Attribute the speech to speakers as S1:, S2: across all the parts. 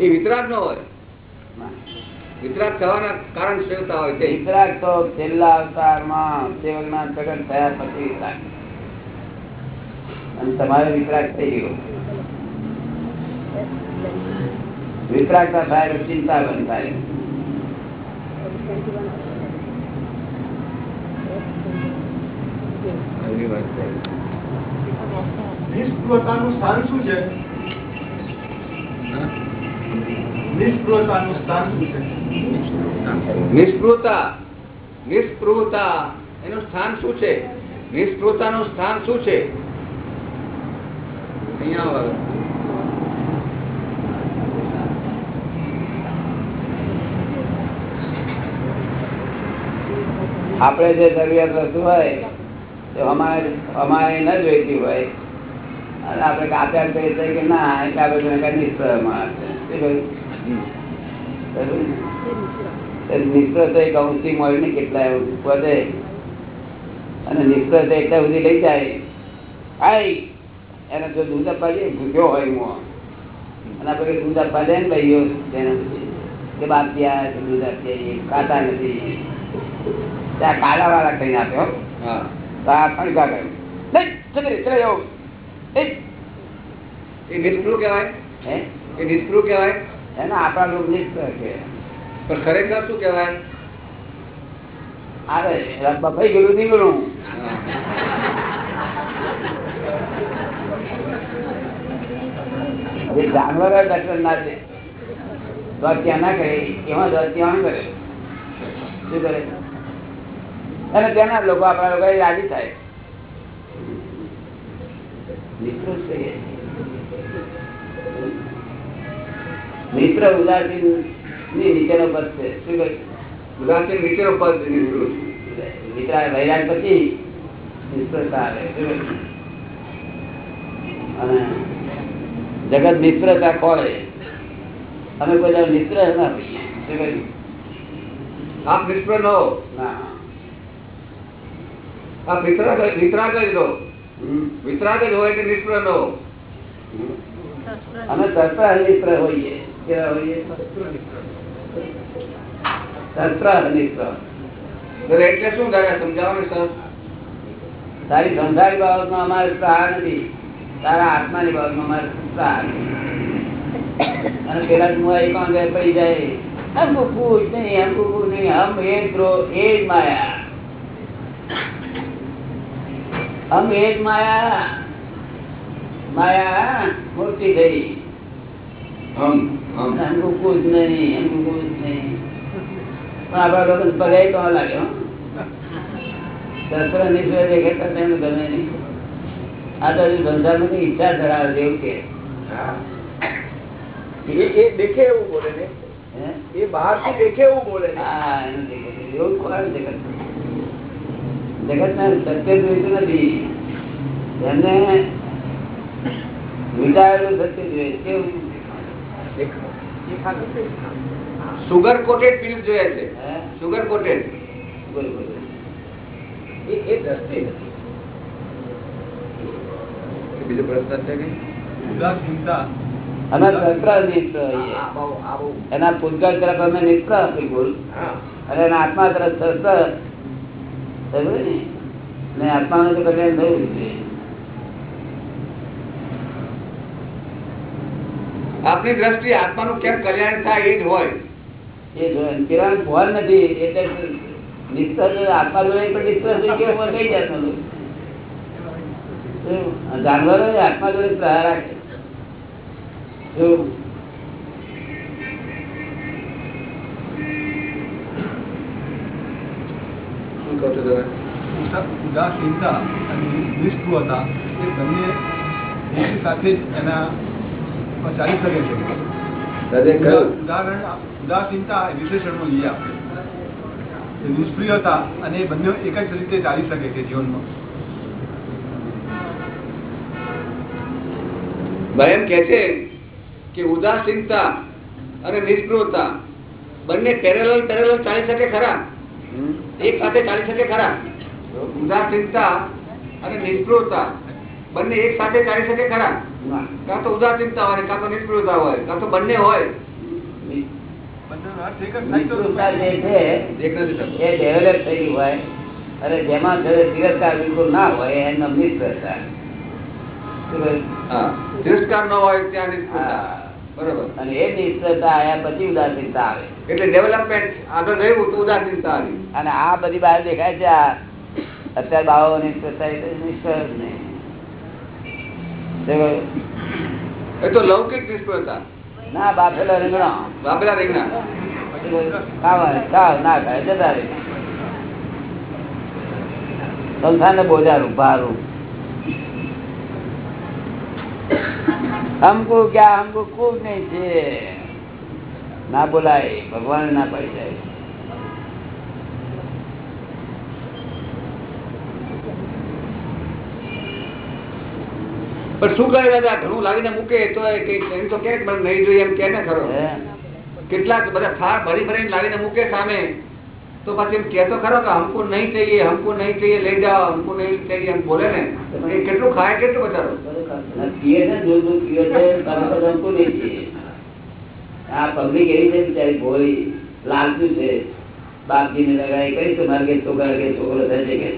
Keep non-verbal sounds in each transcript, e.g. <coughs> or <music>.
S1: એ વિતરાગ નો હોય. વિતરાગ થવાના કારણ સેવતા હોય છે.
S2: વિતરાગ તો છેલ્લા અવતારમાં સેવકના પ્રગટ થયા પછી વિતરાગ અને તમારે વિતરાગ થઈ ગયો. વિતરાગતા થાય એટલે ચિંતા બંધ થાય.
S1: છે.
S3: નિષ્ફળતાનું સ્થાન શું છે? નિષ્ફળતાનું સ્થાન શું છે?
S1: નિષ્ફળતા નિષ્ફળતા, એનું સ્થાન શું છે? નિષ્ફળતાનું સ્થાન શું છે? અહીંયા.
S2: આપણે જે જરૂરિયાત વસ્તુ હોય, તો અમારે અમારે ન જોઈતી હોય. અને આપણે કાપ્યા કહીએ છીએ કે ના એટલે આપણે તેને કઈ નિષ્ફળ માણસ નિષ્ફળ તો એક અંશથી મળીને કેટલા વધે. અને નિષ્ફળ તો એટલા સુધી લઈ જાય. આઈ એને જો દૂધ આપવા જઈએ ભૂખ્યો હોય હું અને આપણે દૂધ આપવા જાય ને ભાઈઓ તેના પછી કે બાપ આ દૂધ આપીએ ખાતા નથી. ત્યાં કાળા વાળા કહીને આપ્યો
S1: હા.
S2: તો આ ફણકા કર્યું નહીં ચલે ચલે જાઓ એ
S1: નિષ્પૃહ કહેવાય?
S2: હે?
S1: એ નિષ્પૃહ કહેવાય?
S2: એના આપણા લોક નિષ્ફળ કે.
S1: પણ ખરેખર શું કહેવાય?
S2: અરે બફાઈ ગયેલું નીકળું. જે જાનવર ડોક્ટર ના છે. તો ત્યાં ના કરે એમાં તો ત્યાં કરે? શું કરે? અને ત્યાંના લોકો આપણા લોકો રાજી થાય. નિષ્ફળ છે મિત્ર ઉદાસીનની નીચેનો પદ છે. શું કહ્યું
S1: ઉદાસીન નીચેનો પદ
S2: મિત્ર. વૈરાગ પછી નિષ્ફળતા આવે અને જગત નિષ્ફળતા ખોળે. અમે કોઈ મિત્ર ના થઈએ શું કહ્યું?
S1: આપ નિષ્પૃહ ન હો.
S2: ના.
S1: આપ વિતરાગ વિતરાગ જ રહો
S2: હમ.
S1: વિતરાગ જ હોય કે નિષ્પૃહ નો
S2: અને તત્વ નિષ્ફળ હોઈએ. કેવા હોઈએ? તત્વ નિષ્ફળ
S1: એટલે શું દાદા સમજાવો ને સર
S2: તારી સંસારી બાબતમાં અમારે પ્રહાર નથી. તારા આત્માની બાબતમાં અમારે પ્રહાર અને પેલા હું એક અંગે પડી જાય? હમ કુકુ નહીં હમ કુકુ નહીં હમ એ દ્રો એ જ માયા. હમ એ જ માયા માયા મોટી થઈ
S1: હમ હમ
S2: हमको कुछ नहीं हमको कुछ नहीं પણ આપણા લોકો પગાય તો લાગે હો શસ્ત્ર નિશ્ચય દેખે તો તેમને ગમે નહીં આ તો હજુ સંસારમાં કઈ ઈચ્છા ધરાવે છે એવું કે
S3: એ એ દેખે એવું બોલે ને
S2: હે?
S3: એ બહાર થી દેખે એવું બોલે ને
S2: હા એનું દેખે છે. એવું કોણ જગત જગત ને સત્ય જોઈતું નથી. એમને વિચારેલું સત્ય જોઈએ કેવું?
S1: સુગર કોટેડ પીલ જોઈએ છે. સુગર કોટેડ
S3: એ દ્રષ્ટિ નથી.
S1: બીજો પ્રશ્ન છે કે?
S3: ઉદાસીનતા
S2: એના પૂતગલ તરફ અમે નિષ્ઠા બિલકુલ
S3: હા.
S2: અને એના આત્મા તરફ ને ને આત્માનું તો કલ્યાણ થયું છે
S1: આપની દ્રષ્ટિ આત્માનું કેમ કલ્યાણ થાય એ જ હોય.
S2: એ જો કિરણ ભોલ નથી એટલે નિષ્ઠ આત્મા જોડે પણ નિષ્ઠ થઈ ગયો કઈ જાતનું જાનવરો આત્મા જોડે પ્રહાર રાખે.
S1: કહો છો તમે
S4: ઉદાસીનતા અને નિષ્ઠુરતા એ બંને સાથે જ એના ચાલી શકે છે ઉદાહરણ ઉદાસીનતા વિશેષણમાં લઈએ આપણે એ અને એ બંને એક જ રીતે ચાલી શકે છે જીવનમાં
S1: ભાઈ એમ કે છે કે ઉદાસીનતા અને નિષ્પૃહતા બંને પેરેલલ પેરેલલ ચાલી શકે ખરા એક સાથે ચાલી શકે ખરા? ઉદાસીનતા અને નિષ્ફળતા બંને એક સાથે ચાલી શકે ખરા? કાં તો ઉદાસીનતા હોય કાં તો નિષ્ફળતા હોય કાં તો બંને હોય.
S2: ના હોય
S1: બરોબર.
S2: અને એ નિષ્ફળતા આયા પછી ઉદાસીનતા આવે.
S1: એટલે ડેવલપમેન્ટ આગળ ગયું તો ઉદાસીનતા આવી.
S2: અને આ બધી બહાર દેખાય છે આ અત્યારે બાવો નિષ્ફળતા નિષ્ફળ જ નહીં.
S1: એ તો લૌકિક નિષ્ફળતા.
S2: ના બાફેલો રીંગણા.
S1: વાપેલા રીંગણા.
S2: ખાવા ખાવ ના ખાય જતા રહે. સંસાર ને બોજારું ભારું. હમકુ ક્યાં હમકુ ખૂબ નહીં છે ના બોલાય ભગવાન ના પડી જાય
S1: શું કરે દાદા? ઘણું લાવીને મૂકે તો એમ તો કે મને નહીં જોઈએ એમ કે ને ખરો. કેટલાક બધા ફાર ભરી ભરીને લાવીને મૂકે સામે. તો પછી એમ કહેતો ખરો કે હમકુ નહીં ચાહીએ હમકુ નહીં ચાહીએ લઈ જાઓ હમકુ નહીં ચાહીએ એમ બોલે ને. એ કેટલું ખાય કેટલું બચારો?
S2: આ છે બિચારી ભોળી લાલતું મારે છોકરા કે છોકરો થશે કે.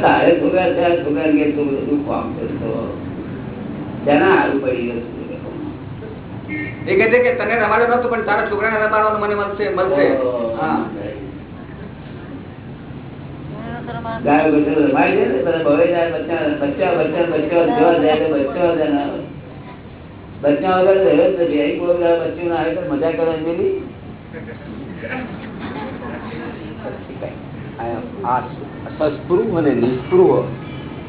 S2: તારે છોકરા થયા છોકરા કે છોકરો શું ફોર્મ ગયું
S1: એ કહે તને રમાડ્યો નતો પણ તારા છોકરાને રમાડવાનું મને મળશે મળશે. હા.
S2: ગાયો બેઠો રમાય છે ને બધા ભવે જાય બચ્ચા બચ્ચા બચ્ચા બચ્ચા જોવા જાય તો બચ્ચા વગર ના બચ્ચા વગર રહ્યો જ નથી. અહીં કોઈ બચ્ચું ના આવે તો મજા કરે મેલી
S3: આ સસ્પૃહ અને નિસ્પૃહ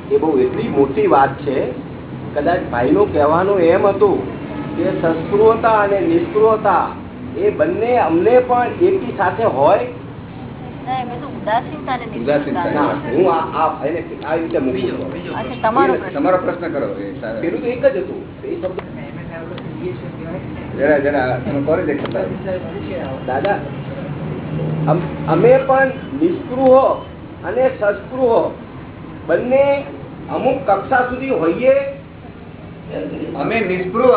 S3: એ બહુ એટલી મોટી વાત છે. કદાચ ભાઈનું કહેવાનું એમ હતું કે સસ્પૃહતા અને નિસ્પૃહતા એ બંને અમને પણ એકી સાથે હોય
S5: તમારો પ્રશ્ન.
S1: કરો
S3: પેલું તો એક જ હતું. એ
S1: જરા જરા તમે કોરી દેખાતા
S3: દાદા અમે પણ નિષ્કૃહો અને સસ્પૃહ બંને અમુક કક્ષા સુધી હોઈએ.
S1: અમે નિષ્પૃહ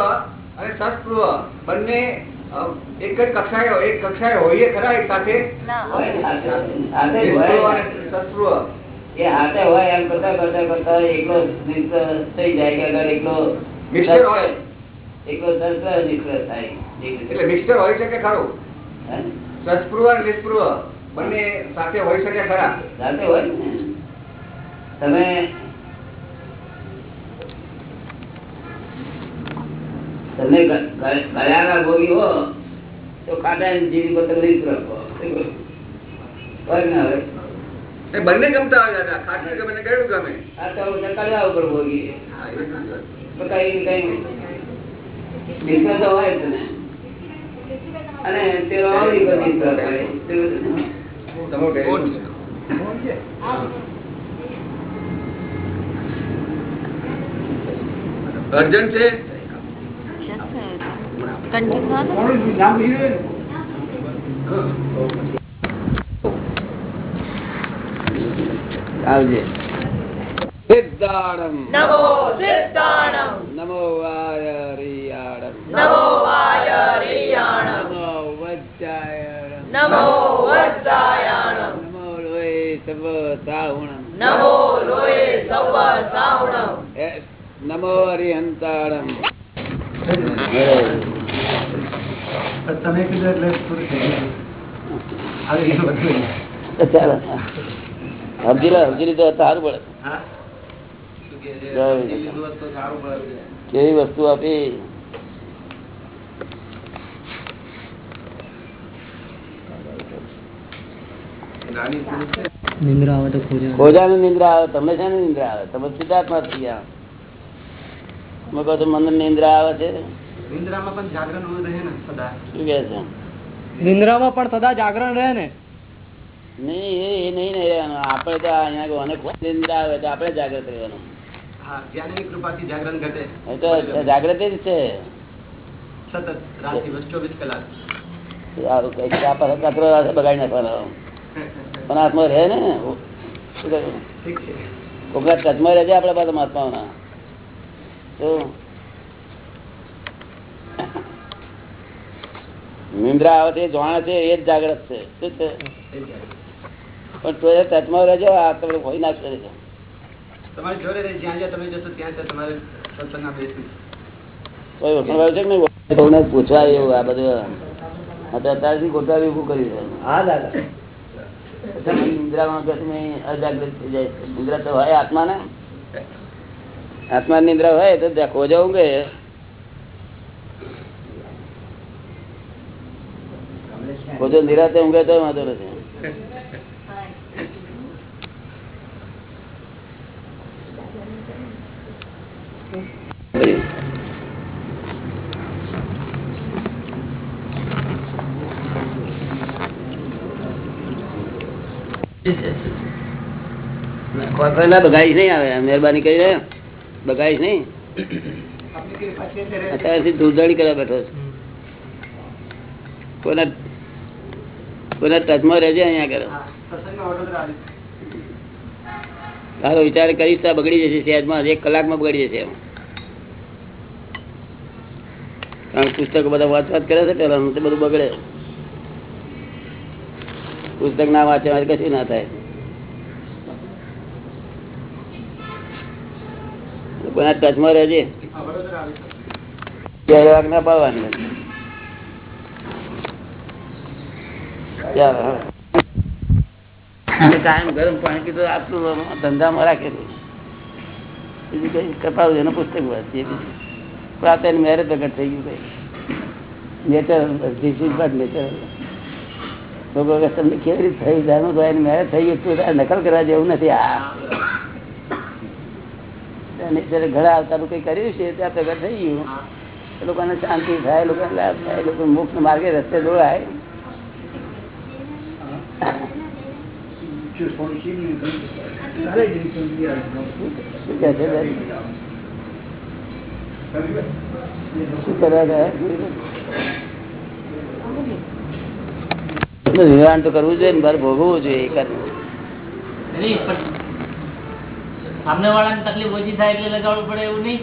S1: અને સસ્પૃહ બંને એક જ કક્ષાએ એક કક્ષાએ હોઈએ ખરા એક સાથે?
S2: હોય હોય.
S1: સસ્પૃહ
S2: એ હાથે હોય એમ કરતા કરતા કરતા એકલો થઈ જાય કે અગર એકલો
S1: મિક્સર હોય.
S2: એકલો સસ્પૃહ નિષ્ફળ થાય.
S1: એટલે મિક્સર હોઈ શકે ખરું?
S2: સત્પૂર્વ
S1: સસ્પૃહ અને નિષ્પૃહ બંને સાથે હોઈ શકે ખરા?
S2: સાથે હોય તમે તમે ગળાના ભોગી હો તો ખાટા જીવી પતંગ નહીં રાખો.
S1: બંને ગમતા હોય દાદા. ખાટું ગમે ને ગમે.
S2: આ તો બધા ઉપર ભોગી.
S1: હા, એ સાચી વાત.
S2: તો કઈ કઈ નિષ્ફળ તો હોય. જ અને તેનો આવડી
S1: છે. અર્જન્ટ છે?
S2: આવજે. સિદ્ધાણમ.
S5: નમો સિદ્ધાણમ.
S2: નમો વાયરિયાણમ
S5: નમો વાયરિયાણમ
S2: નમો વજ્જાયણમ
S5: નમો વજ્જાયણમ
S2: નમો લોય સવ સાહુણમ
S5: નમો લોય સવ સાવણમ.
S2: નમો હરિહંતાણમ
S4: તમે કીધું એટલે પૂરું થઈ ગયું. હવે એ બધું
S2: ચાલો. સમજી લો સમજી લીધું સારું પડે. કેવી વસ્તુ આપી?
S6: નિંદ્રા આવે તો ખોજા.
S2: ખોજા ને નિંદ્રા આવે તમે છે ને નિંદ્રા આવે? તમે સિદ્ધાર્થમાં થઈ ગયા કહો છો મને નિંદ્રા આવે છે?
S4: નિંદ્રામાં પણ જાગરણ રહે ને સદા.
S2: શું કહે છે?
S6: નિંદ્રામાં પણ સદા જાગરણ રહે ને?
S2: નહીં એ એ નહીં નહીં રહેવાનું આપણે તો અહીંયા નિંદ્રા આવે તો આપણે જાગ્રત રહેવાનું.
S4: હા જ્ઞાનની કૃપાથી જાગરણ ઘટે.
S2: એ તો જાગ્રત જ છે.
S4: સતત રાત દિવસ ચોવીસ કલાક.
S2: સારું કંઈક આ પાસે કચરો બગાડી નાખવાનો. પણ હાથમાં રહે ને? કોકના ટચમાં રહેજે આપણા બધા મહાત્માઓના. તો નિંદ્રા આવે છે એ છે એ જ જાગ્રત છે. શું છે? પણ તો એ રહેજો આ તમે કોઈ ના કરે છે.
S7: તમારી જોડે રહી જ્યાં જ્યાં તમે જશો ત્યાં ત્યાં તમારે સત્સંગમાં બેસવું
S2: કોઈ ઓળખાણ છે કે નહીં? કોઈને પૂછવા એવું આ બધું અત્યારથી ગોઠવાવી ઊભું કર્યું છે.
S7: હા દાદા.
S2: નિંદ્રામાં અજાગ્રત થઈ જાય. છે નિંદ્રા તો હોય આત્મા ને આત્મા નિંદ્રા હોય તો જવું ખોજો ઊંઘે ખોજો નિરાતે ઊંઘે તો વાંધો નથી. કોઈ ના બગાડીશ નહીં આવે મહેરબાની કરીને બગાડીશ નહીં. અત્યારથી ધૂળધાડી કરવા બેઠો છે. કોઈના ટચમાં રહેજે અહીંયા આગળ. તારો વિચાર કરીશ તો બગડી જશે સહેજમાં એક કલાકમાં બગડી જશે કારણ પુસ્તકો બધા વાંચ વાત કરે છે પેલા તો બધું બગડે. પુસ્તક ના વાંચે મારે કશું ના થાય. કોના ટચમાં રહેજે. ના પાડવાની ચાલો હા. અને કાયમ ગરમ પાણી કીધું આટલું ધંધામાં રાખેલું બીજું કઈ કપાવું એનું પુસ્તક વાંચીએ પણ આ તો મેરેજ થઈ ગયું કઈ. Nature this is but nature તમને કેવી રીતે થયું? જાણું તો એની મેરેજ થઈ ગયું નકલ કરવા જેવું નથી. આ. નેચર ઘડા આવતાનું કઈ કર્યું છે? ત્યાં પ્રગટ થઈ ગયું. લોકોને શાંતિ થાય લોકોને લાભ થાય લોકો મુક્ત માર્ગે રસ્તે દોડાય. ગયા? એનું નિવારણ તો કરવું જોઈએ ને ભોગવવું જોઈએ એ કરવું
S8: સામને વાળાને તકલીફ ઓછી થાય એટલે લગાવવું પડે એવું નહીં?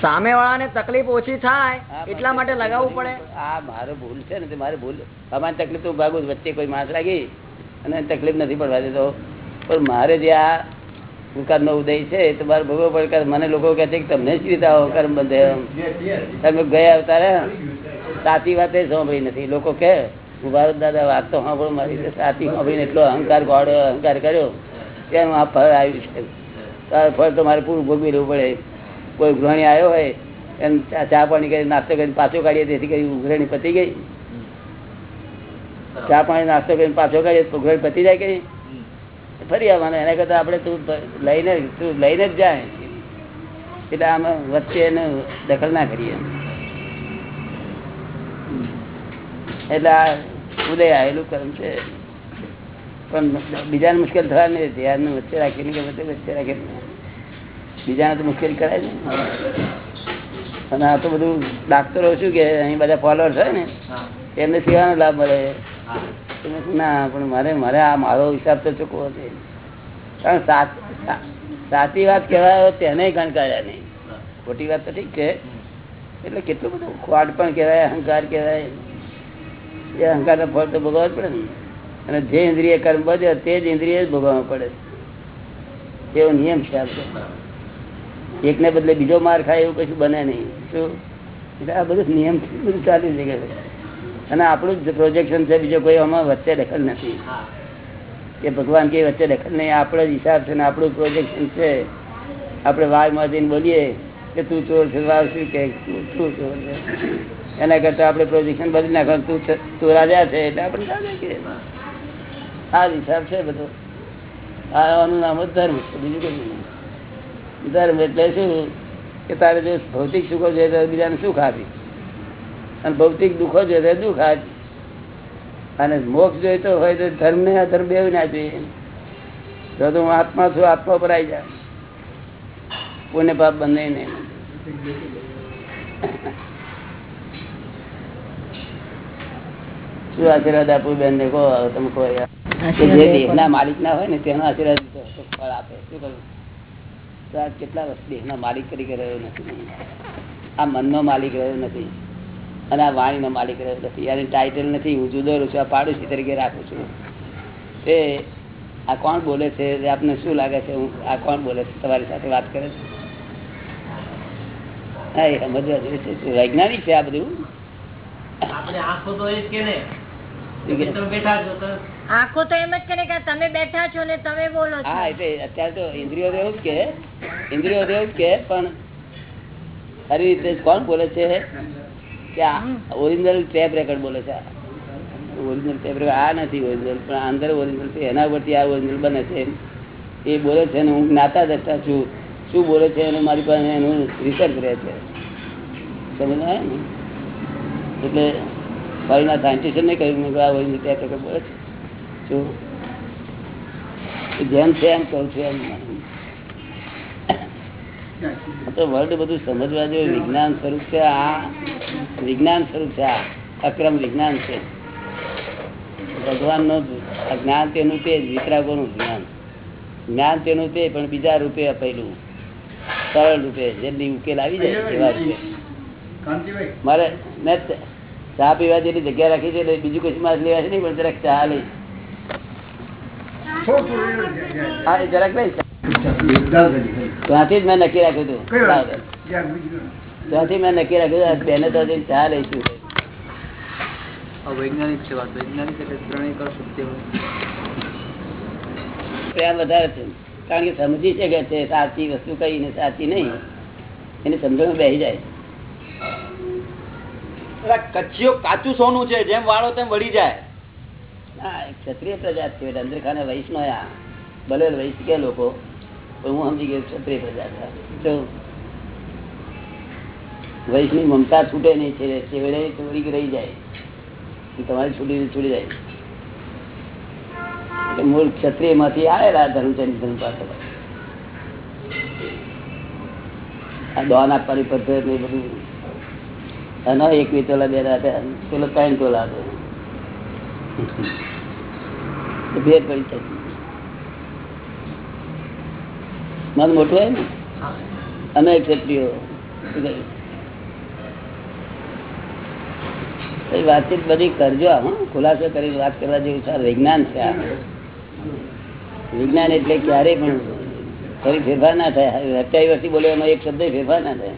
S6: સામે વાળાને તકલીફ ઓછી થાય એટલા માટે લગાવવું પડે.
S2: આ મારો ભૂલ છે ને તે મારે ભૂલ અમારી તકલીફ તો ભાગું વચ્ચે કોઈ માણસ લાગી અને તકલીફ નથી પડવા દેતો પણ મારે જે આ દુકાનનો ઉદય છે તો મારે ભોગવવો પડકાર મને લોકો કહે છે કે તમને જ રીતે આવો કર્મ બંધે એમ. તમે ગયા અવતારે સાચી વાત એ સાંભળી નથી. લોકો કે હું ભારત દાદા, વાત તો સાંભળો મારી રીતે. સાચી સાંભળીને એટલો અહંકાર ગોળ્યો અહંકાર કર્યો કે એનું આ ફળ આવ્યું છે. તો ફળ તો મારે પૂરું ભોગવી લેવું પડે. કોઈ ગૃહિણી આવ્યો હોય ચા ચા પાણી કરી નાસ્તો કરીને પાછો કાઢીએ, તેથી કરી ઉઘરણી પતી ગઈ. ચા પાણી નાસ્તો કરીને પાછો કરીએ તો ઉઘરણી પતી જાય કે ફરી આવવાનું. એના કરતા આપણે તું લઈને તું લઈને જ જાય. એટલે આમ વચ્ચે એને દખલ ના કરીએ એટલે આ ઉદય આવેલું કર્મ છે. પણ બીજાને મુશ્કેલ થવા નહીં ધ્યાન વચ્ચે રાખીને કે બધે વચ્ચે રાખીને. બીજાને તો મુશ્કેલી કરાય ને. અને આ તો બધું ડાક્ટરો શું કે અહીં બધા ફોલોઅર્સ હોય ને એમને સેવાનો લાભ મળે. ના, પણ મારે મારે આ મારો હિસાબ તો ચૂકવો છે કારણ સાચી વાત કહેવાય તેને ગણકાર્યા નહીં. ખોટી વાત તો ઠીક છે. એટલે કેટલું બધું ખોટ પણ કહેવાય, અહંકાર કહેવાય. એ અહંકાર ફળ તો ભોગવવા જ પડે ને. અને જે ઇન્દ્રિય કર્મ બધે તે જ ઇન્દ્રિય જ ભોગવવા પડે. એવો નિયમ છે આપણો એકને બદલે બીજો માર ખાય એવું કશું બને નહીં. શું? એટલે આ બધું નિયમ બધું ચાલી જ છે. અને આપણું જ પ્રોજેક્શન છે બીજો કોઈ આમાં વચ્ચે દખલ નથી. કે ભગવાન કે વચ્ચે દખલ નહીં આપણો જ હિસાબ છે ને આપણું પ્રોજેક્શન છે. આપણે વાઘમાં બોલીએ કે તું ચોર છે વાર શું કે? તું ચોર છે? એના કરતા આપણે પ્રોજેક્શન બદલી નાખવાનું. તું છે- તું રાજા છે એટલે આપણે રાજા કે આ હિસાબ છે બધો. આનું નામ જ ધર્મ છે બીજું કંઈ ધર્મ એટલે શું? કે તારે જો ભૌતિક સુખો જોઈએ તો બીજાને સુખ આપી અને ભૌતિક દુઃખો જોઈએ દુઃખ આપી અને મોક્ષ જોઈતો હોય તો ધર્મ ને અધર્મ બે ના જોઈએ. તો હું આત્મા છું આત્મા પર આવી જાય પુણ્ય પાપ બંને નહીં શું આશીર્વાદ આપું બેન ને? કહો તમે કહો યાર. જે દેહના માલિક ના હોય ને તેનો આશીર્વાદ ફળ આપે. શું કહ્યું? કેટલા વર્ષ દેહના માલિક તરીકે રહ્યો નથી. આ મનનો માલિક રહ્યો નથી. અને આ વાણીનો માલિક રહ્યો નથી. યાર ટાઇટલ નથી હું જુદો રહું છું આ પાડોશી તરીકે રાખું છું. એ આ કોણ બોલે છે? આપને શું લાગે છે? હું આ કોણ બોલે છે? તમારી સાથે વાત કરે છે? હા એ સમજવા જેવું છે. વૈજ્ઞાનિક છે આ બધું?
S8: આંખો તો એ જ કે ને. કે? તમે બેઠા છો તો.
S9: આંખો તો એમ જ કરે કે તમે બેઠા છો ને તમે બોલો છો.
S2: હા એટલે અત્યારે તો ઇન્દ્રિયો એવું જ કે. ઇન્દ્રિયો એવું જ કે પણ ખરી રીતે કોણ બોલે છે? ઓરિજિનલ ટેપ રેકોર્ડ બોલે છે. ઓરિજિનલ ટેપ રેકોર્ડ આ નથી ઓરિજિનલ પણ અંદર ઓરિજિનલ છે, એના પરથી આ ઓરિજિનલ બને છે. એ બોલે છે અને હું જ્ઞાતા દસતા છું. શું બોલે છે એનું મારી પાસે એનું રિસર્ચ રહે છે. સમજ ને એટલે ફરીના સાયન્ટિસ્ટે નહીં કહ્યું આ ઓરિજિનલ ટેપ રેકોર્ડ બોલે છે. શું? જેમ છે એમ કહું છું એમ. તો વર્લ્ડ બધું સમજવા જેવું વિજ્ઞાન સ્વરૂપ છે આ વિજ્ઞાન સ્વરૂપ છે આ અક્રમ વિજ્ઞાન છે. ભગવાન જ્ઞાન તેનું તે જ વિતરાગોનું જ્ઞાન. જ્ઞાન તેનું તે પણ બીજા રૂપે અપાયેલું. સરળ રૂપે જેટલી ઉકેલ આવી જાય એવા રૂપે મારે મેં ચા પીવા જેટલી જગ્યા રાખી છે એટલે બીજું કશું મારે લેવા છે નહીં પણ જરાક ચા લઈશ હા જરાક લઈશ ત્યાંથી જ મેં નક્કી રાખ્યું હતું. ત્યાંથી મેં નક્કી રાખ્યું હતું બેને તો ચા લઈશું
S6: વૈજ્ઞાનિક છે વાત વૈજ્ઞાનિક એટલે ત્રણેય કર સત્ય હોય.
S2: પ્રેમ વધારે છે. કારણ કે સમજી શકે છે સાચી વસ્તુ કઈ ને સાચી નહીં. એની સમજણ બેસી જાય.
S6: કચ્છીઓ કાચું સોનું છે જેમ વાળો તેમ વળી જાય.
S2: ક્ષત્રિય પ્રજા છે અંદર અંદરખાને વૈશ નો ભલે વૈશ કે લોકો હું સમજી ગયો ક્ષત્રિય પ્રજા જો વૈષ્ણવ મમતા છૂટે નહીં છે છેવડે ચોરી રહી જાય તમારી છૂટી છૂટી જાય. મૂળ ક્ષત્રિયમાંથી આવેલા ધર્મચંદ ધર્મ પાસે આ દોન આપવાની પદ્ધતિ બધું. એનો એક બે તોલા બે રાતે, પેલો ત્રણ તોલા હતો. મન મોટું હોય ને? અને ક્ષત્રિયો વાતચીત બધી કરજો હા. ખુલાસો કરી વાત કરવા જેવું છે. વિજ્ઞાન છે આ. વિજ્ઞાન એટલે ક્યારેય પણ ફરી ફેરફાર ના થાય. અઠ્યાવીસ વર્ષથી બોલે એમાં એક શબ્દ ફેરફાર ના થાય.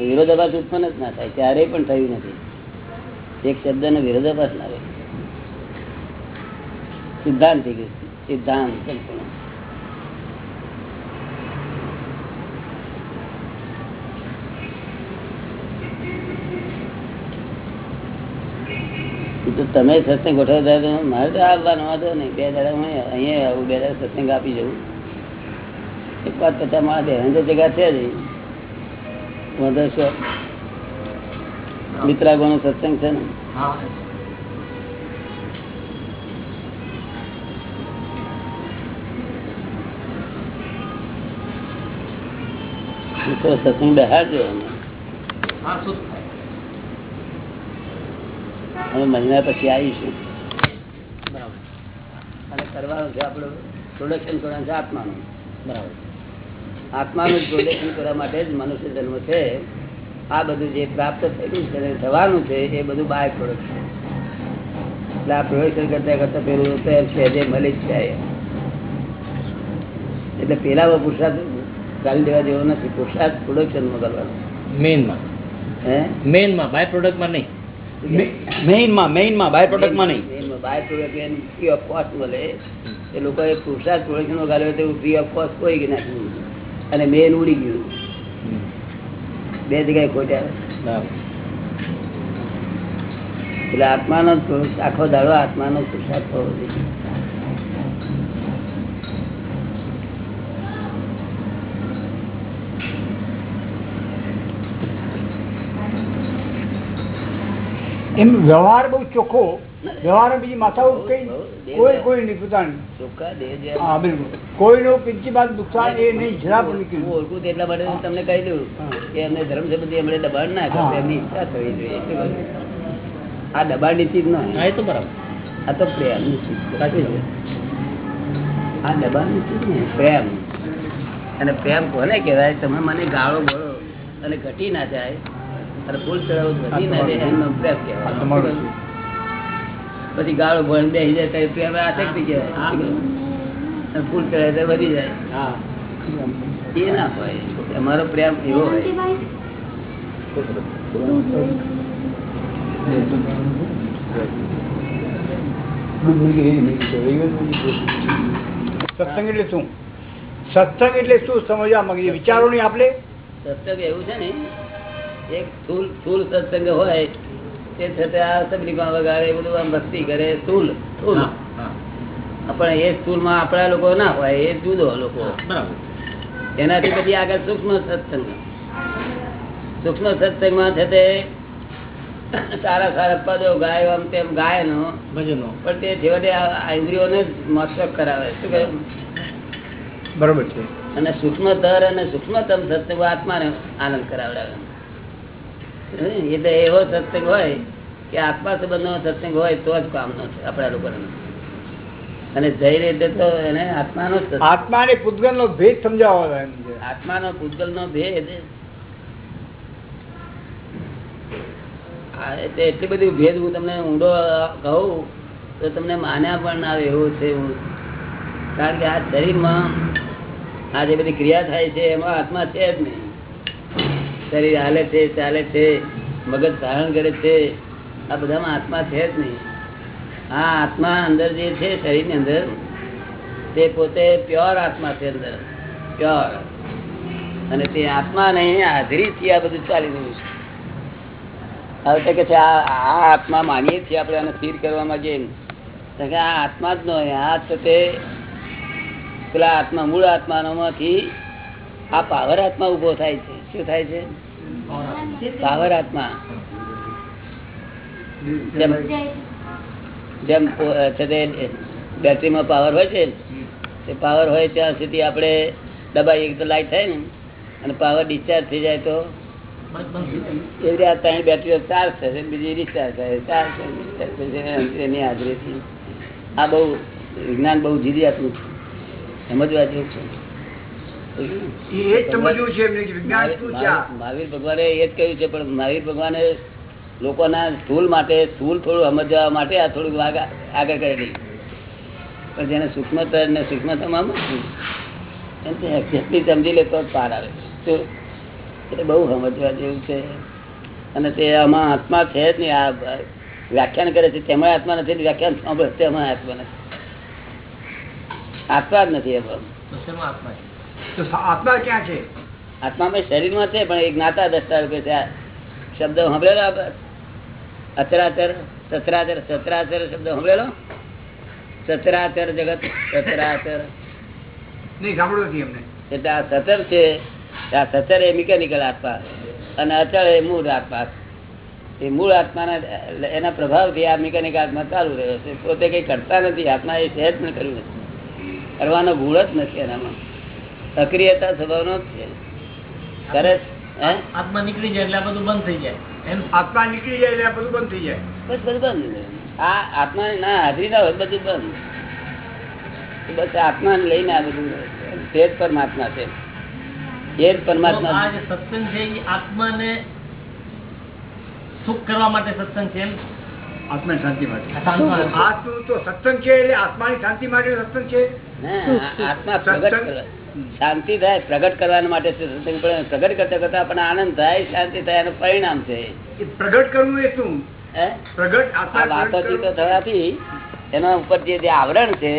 S2: વિરોધાભાસ ઉત્પન્ન જ ના થાય. ક્યારેય પણ થયું નથી. એક શબ્દ નો વિરોધાભાસ ના રહે. સિદ્ધાંત થઈ ગયું. સિદ્ધાંત તો તમે સત્સંગ ગોઠવતા મારે તો આવવાનો વાંધો નહીં બે દાડા હું અહીંયા આવું, બે દાડા સત્સંગ આપી જવું. એક વાત પચાસ મારા બે તો જગ્યા છે જ. વાંધો શું મિત્રાગોનો સત્સંગ છે ને. તો સત્સંગ અમે. મહિના પછી આવીશું. અને કરવાનું છે આપણું પ્રોડક્શન કરવાનું છે આત્માનું.
S6: બરાબર.
S2: આત્માનું પ્રોડક્શન કરવા માટે જ મનુષ્ય જન્મ છે. આ બધું જે પ્રાપ્ત થયેલું છે થવાનું છે એ બધું બાય પ્રોડક્શન એટલે આ પ્રોડક્શન કરતા કરતા પેલું છે જે મળી જ જાય એટલે પેલામાં પુરુષાર્થ ચાલી દેવા જેવો નથી. પુરુષાર્થ પ્રોડક્શનમાં કરવાનો.
S6: મેઇનમાં
S2: હે?
S6: મેઇનમાં બાય પ્રોડક્ટમાં નહીં. મેઇનમાં મેઇનમાં બાય પ્રોડક્ટમાં નહીં.
S2: Byproduct free of cost મળે. એ લોકોએ પુરુષાર્થ પ્રોડક્શન ગાળ્યો તો ફ્રી ઓફ કોસ્ટ કોઈ નાખ્યું અને મેન ઉડી ગયું. બે જગ્યાએ ખોટ્યા.
S6: બરાબર.
S2: એટલે આત્માનો આખો દાડો આત્માનો પુરસાદ થવો જોઈએ.
S10: એમ વ્યવહાર બહુ ચોખ્ખો. વ્યવહાર બીજી માથા કઈ કોઈ કોઈ નહીં પોતાની. હા બિલકુલ. કોઈનો પિંચી બાદ નુકસાન એ નહીં જરા પણ નીકળ્યું
S2: ઓળખું એટલા માટે તમને કહી દઉં કે એમને ધર્મ સંબંધી એમણે દબાણ ના કરે એમની ઈચ્છા થવી જોઈએ. આ દબાણની ચીજ ના
S6: એ તો બરાબર.
S2: આ તો પ્રેમ સાચી છે? આ દબાણની ચીજ ને પ્રેમ. અને પ્રેમ કોને કહેવાય? તમે મને ગાળો ગળો અને ઘટી ના જાય અને ફૂલ ચડાવો વધી ના જાય એનો પ્રેમ કહેવાય. પછી ગાળો ભણ બેસી જાય ત્યારે પ્રેમ આસક્તિ કહેવાય. ફૂલ ચડાવે તો વધી જાય. એ ના હોય. અમારો પ્રેમ એવો હોય.
S10: સત્સંગ એટલે શું? સત્સંગ એટલે શું? સમજવા માંગીએ. વિચારો નહીં આપણે
S2: સત્સંગ એવું છે ને એક સ્થુલ સ્થુલ સત્સંગ હોય તે છતાં આ તબલીગમાં વગાડે બધું આમ ભક્તિ કરે સ્થુલ સ્થુલ. પણ એ સ્થૂલમાં આપણા લોકો ના હોય એ જુદો લોકો. એનાથી પછી આગળ સૂક્ષ્મ સત્સંગ. સૂક્ષ્મ સત્સંગમાં છે તે સારા સારા પદો ગાય આમ તેમ ગાય નો
S8: ભજનો.
S2: પણ તે છેવટે આ ઇન્દ્રિયોને મસ્તક કરાવે. શું કહ્યું
S10: બરોબર છે.
S2: અને સૂક્ષ્મતર અને સૂક્ષ્મતમ સત્સંગ આત્માને આનંદ કરાવડાવે. એટલે એવો સત્સંગ હોય કે આત્મા સંબંધનો સત્સંગ હોય તો જ કામનો છે આપણા લોકોને. અને જઈ રીતે તો એને આત્માનો
S10: આત્મા અને પૂતગલ નો ભેદ સમજાવો એમ છે.
S2: આત્માનો પૂતગલનો ભેદ. એટલી બધી ભેદ હું તમને ઊંડો કહું તો તમને માન્યા પણ ના આવે એવું છે કારણ કે આ શરીરમાં આ જે બધી ક્રિયા થાય છે એમાં આત્મા છે જ નહીં. શરીર હાલે છે, ચાલે છે, મગજ ધારણ કરે છે, આ બધામાં આત્મા છે જ નહીં. આ આત્મા અંદર જે છે શરીરની અંદર, તે પોતે પ્યોર આત્મા છે અંદર, પ્યોર. અને તે આત્મા નહીં, હાજરીથી આ બધું ચાલી રહ્યું છે. હવે કે છે, આ આત્મા માનીએ છીએ આપણે આને સ્થિર કરવા માંગીએ કે આ આત્મા જ નો આ તો તે પેલા આત્મા, મૂળ આત્માનોમાંથી આ પાવર આત્મા ઊભો થાય છે. શું થાય છે? પાવર આત્મા જેમ બેટરીમાં પાવર હોય છે તે પાવર હોય ત્યાં સુધી આપણે દબાઈએ તો લાઈટ થાય ને, અને પાવર ડિસ્ચાર્જ થઈ જાય તો એવી રીતે ત્રણ બેટરીઓ ચાર્જ થશે બીજી ડિસ્ચાર્જ થાય ચાર્જ થશે એની હાજરીથી. આ બહુ, વિજ્ઞાન બહુ જીદી છે. સમજવા જેવું છે. મહાવીર ભગવાને એ જ કહ્યું છે પણ મહાવીર ભગવાને લોકોના સ્થૂલ માટે સ્થૂલ થોડું સમજવા માટે આ થોડુંક આગળ કરેલી. પણ જેને સૂક્ષ્મતર ને સૂક્ષ્મતમાં સમજી લે તો પાર આવે. તો એટલે બહુ સમજવા જેવું છે. અને તે આમાં આત્મા છે જ નહીં. આ વ્યાખ્યાન કરે છે તેમાં આત્મા નથી વ્યાખ્યાન સાંભળે તેમાં આત્મા નથી. આત્મા જ નથી એમાં
S8: આત્મા છે?
S10: તો આત્મા ક્યાં છે?
S2: આત્મામાં શરીરમાં છે પણ એ જ્ઞાતા દસતા રૂપે છે. શબ્દ સાંભળેલો અચરાચર સચરાચર સચરાચર શબ્દ સાંભળેલો? સચરાચર જગત સચરાચર.
S10: નહીં સાંભળ્યું નથી
S2: એટલે આ સતર છે આ સચર એ મિકેનિકલ આત્મા અને અચળ એ મૂળ આત્મા એ મૂળ આત્માના એના પ્રભાવથી આ મિકેનિક આત્મા ચાલુ રહ્યો છે. પોતે કઈ કરતા નથી આત્મા એ સહેજ પણ કર્યું નથી. કરવાનો ગુણ જ નથી એનામાં. સક્રિયતા સ્વભાવનો જ છે. કરે
S8: આત્મા નીકળી જાય એટલે બધું બંધ થઈ જાય એમ?
S10: આત્મા નીકળી જાય એટલે બધું બંધ થઈ જાય.
S2: બસ બધું બંધ આ આત્મા ના હાજરી ના હોય બધું બંધ. બસ આત્મા લઈને આ બધું તે જ પરમાત્મા છે. એ જ પરમાત્મા.
S8: આ જે સત્સંગ છે એ આત્માને સુખ કરવા માટે સત્સંગ છે એમ?
S10: આત્માની શાંતિ માટે.
S8: આ
S10: તો સત્સંગ છે એટલે આત્માની શાંતિ માટે સત્સંગ છે.
S2: આત્મા પ્રગટ શાંતિ થાય પ્રગટ કરવા માટે સત્સંગ પણ પ્રગટ કરતા કરતા પણ આનંદ થાય શાંતિ થાય એનું પરિણામ છે.
S10: પ્રગટ કરવું એ શું? પ્રગટ
S2: આ
S10: આત્મા
S2: વાતોથી તો થવાથી એના ઉપર જે જે આવરણ છે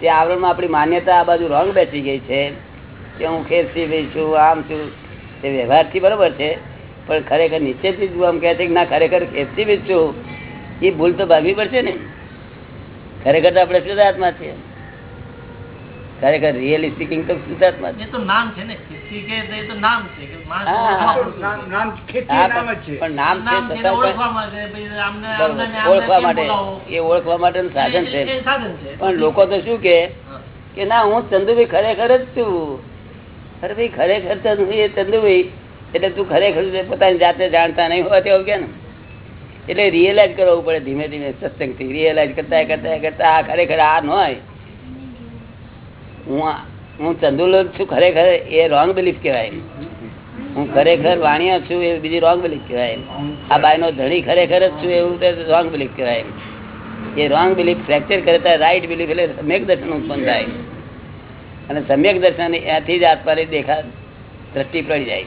S2: તે આવરણમાં આપણી માન્યતા આ બાજુ રોંગ બેસી ગઈ છે કે હું ખેરસી ભાઈ છું આમ છું. તે વ્યવહારથી બરોબર છે પણ ખરેખર નીચેથી જ આમ કહે છે કે ના ખરેખર ખેસી ભાઈ છું. એ ભૂલ તો ભાગવી પડશે ને. ખરેખર તો આપણે શુદ્ધાત્મા છીએ. ખરેખર રિયલી સ્પીકિંગ તો શુદ્ધાત્મા છે
S8: એ તો નામ છે ને. તો નામ છે
S2: પણ
S8: નામ છે. ઓળખવા માટે?
S2: એ ઓળખવા માટેનું સાધન છે.
S8: એ- એ સાધન છે.
S2: પણ લોકો તો શું કે કે ના હું ચંદુભાઈ ખરેખર જ છું. અરે ભાઈ ખરેખર ચંદુભાઈ એ ચંદુભાઈ એટલે તું ખરેખર છે પોતાની જાતે જાણતા નહીં હોવાથી આવું કે ને? એટલે રિયલાઇઝ કરવું પડે, ધીમે ધીમે સત્સંગથી રિયલાઇઝ કરતા કરતા કરતા આ ખરેખર આ ન હોય. હું હું ચંદુલો છું, ખરેખર એ રોંગ બિલીફ કહેવાય. હું ખરેખર વાણિયા છું એ બીજી રોંગ બિલીફ કહેવાય. આ બાયનો ધણી ખરેખર જ છું એવું રોંગ બિલીફ કહેવાય. એ રોંગ બિલીફ ફ્રેક્ચર કરે તો રાઈટ બિલીફ એટલે સમ્યક દર્શન ઉત્પન્ન થાય. અને સમ્યક દર્શન એથી જ આત્માની દેખા દ્રષ્ટિ પડી જાય.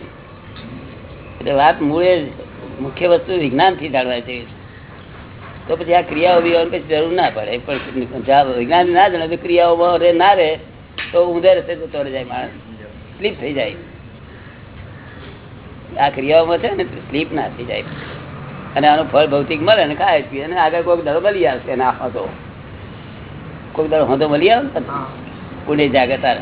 S2: એટલે વાત મૂળે જ મુખ્ય વસ્તુ વિજ્ઞાનથી જાણવા જેવી છે. તો પછી આ ક્રિયાઓ બી પછી જરૂર ના પડે. પણ વિજ્ઞાન ના જાણે તો ક્રિયાઓમાં રે ના રહે તો ઊંધે રસ્તે જતો રહી જાય માણસ. સ્લીપ થઈ જાય. આ ક્રિયાઓમાં છે ને સ્લીપ ના થઈ જાય. અને આનું ફળ ભૌતિક મળે ને ખાય પીએ અને આગળ કોઈક દડો મળી આવશે ના હતો કોઈક દડો હોતો મળી આવે પુણ્ય જાગે તારે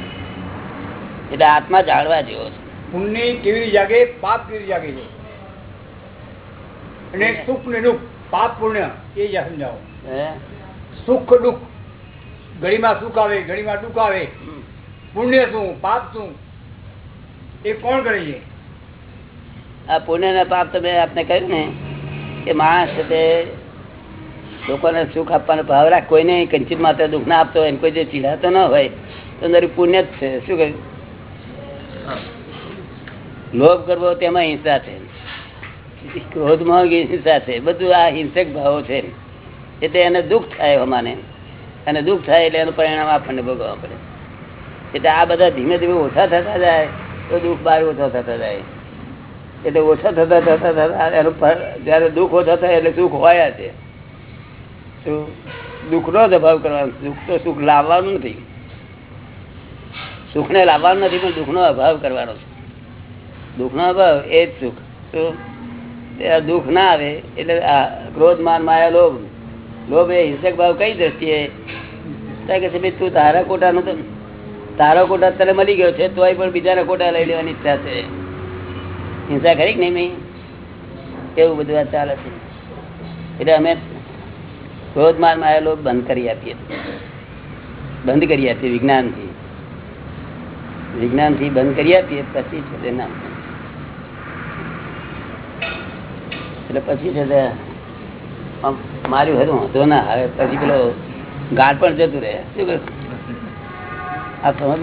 S2: એટલે આત્મા જાળવા જેવો છે.
S10: પુણ્ય કેવી જાગે? પાપ કેવી જાગે છે? અને સુખ ને દુઃખ પાપ પુણ્ય એ જ સમજાવો. સુખ દુઃખ ઘડીમાં સુખ આવે ઘડીમાં દુઃખ આવે. પુણ્ય શું પાપ શું? એ કોણ કરે છે?
S2: આ પુણ્ય ને પાપ તમે આપને કહ્યું ને કે માણસ છે તે લોકોને સુખ આપવાનો ભાવ રાખ કોઈને કંચિત માત્ર દુઃખ ના આપતો હોય કોઈ જે ચીડાતો ન હોય તો અંદર પુણ્ય જ છે. શું કહ્યું લોભ કરવો તેમાં હિંસા છે. ક્રોધમાં સાથે. બધું આ હિંસક ભાવો છે. એટલે એને દુઃખ થાય અમાને. અને દુઃખ થાય એટલે એનું પરિણામ આપણને ભોગવવા પડે. એટલે આ બધા ધીમે ધીમે ઓછા થતા જાય, તો દુઃખ બહાર ઓછા થતા જાય. એટલે ઓછા થતા થતા થતા એનું જયારે દુઃખ ઓછા થાય એટલે સુખ હોય છે શું દુઃખનો જ અભાવ કરવાનો. સુખ તો સુખ લાવવાનું નથી. સુખને લાવવાનું નથી, પણ દુઃખનો અભાવ કરવાનો છે. દુઃખનો અભાવ એ જ સુખ. શું દુઃખ ના આવે, એટલે ક્રોધ માન માયા લોભ. લોભ એ હિંસક ભાવ કઈ દ્રષ્ટિએ? કે તું તારા કોટાનો તો, તારો કોટા અત્યારે મળી ગયો છે, તોય પણ બીજાના કોટા લઈ લેવાની ઈચ્છા છે. હિંસા ખરી કે નહીં એવું બધું આ ચાલે છે? એટલે અમે ક્રોધ મારમાં આવેલો બંધ કરી આપીએ. બંધ કરી આપીએ વિજ્ઞાનથી. વિજ્ઞાનથી બંધ કરી આપીએ, પછી છે ના એટલે પછી છે તે માર્યું હતું વાંધો ના આવે. પછી પેલો ગાઢ પણ જતું રહે. શું કરું આ સમજ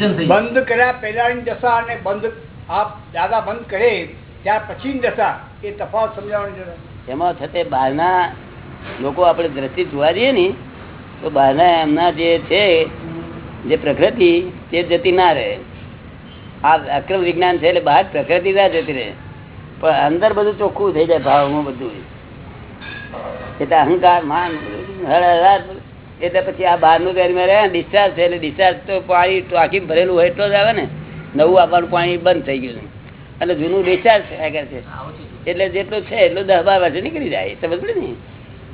S2: ને
S10: બંધ કર્યા પહેલાની દશા અને બંધ આપ દાદા બંધ કરે ત્યાર પછીની દશા. એ તફાવત સમજાવવાની જરૂર
S2: એમાં છતે બહારના લોકો આપણે દ્રષ્ટિ જોવા જઈએ ને તો બહારના એમના જે છે જે પ્રકૃતિ તે જતી ના રહે. આ અક્રમ વિજ્ઞાન છે એટલે બહાર પ્રકૃતિ ત્યાં જતી રહે. પણ અંદર બધું ચોખ્ખું થઈ જાય ભાવમાં બધું. એટલે અહંકાર, માન એટલે પછી આ બહારનું ગરમી રહે ડિસ્ચાર્જ છે એટલે ડિસ્ચાર્જ તો પાણી ટાંકી ભરેલું હોય એટલો જ આવે ને. નવું આપવાનું પાણી બંધ થઈ ગયું અને જૂનું ડિસ્ચાર્જ થયા છે. એટલે જેટલું છે એટલું દસ બાર વર્ષે નીકળી જાય. સમજ પડે ને?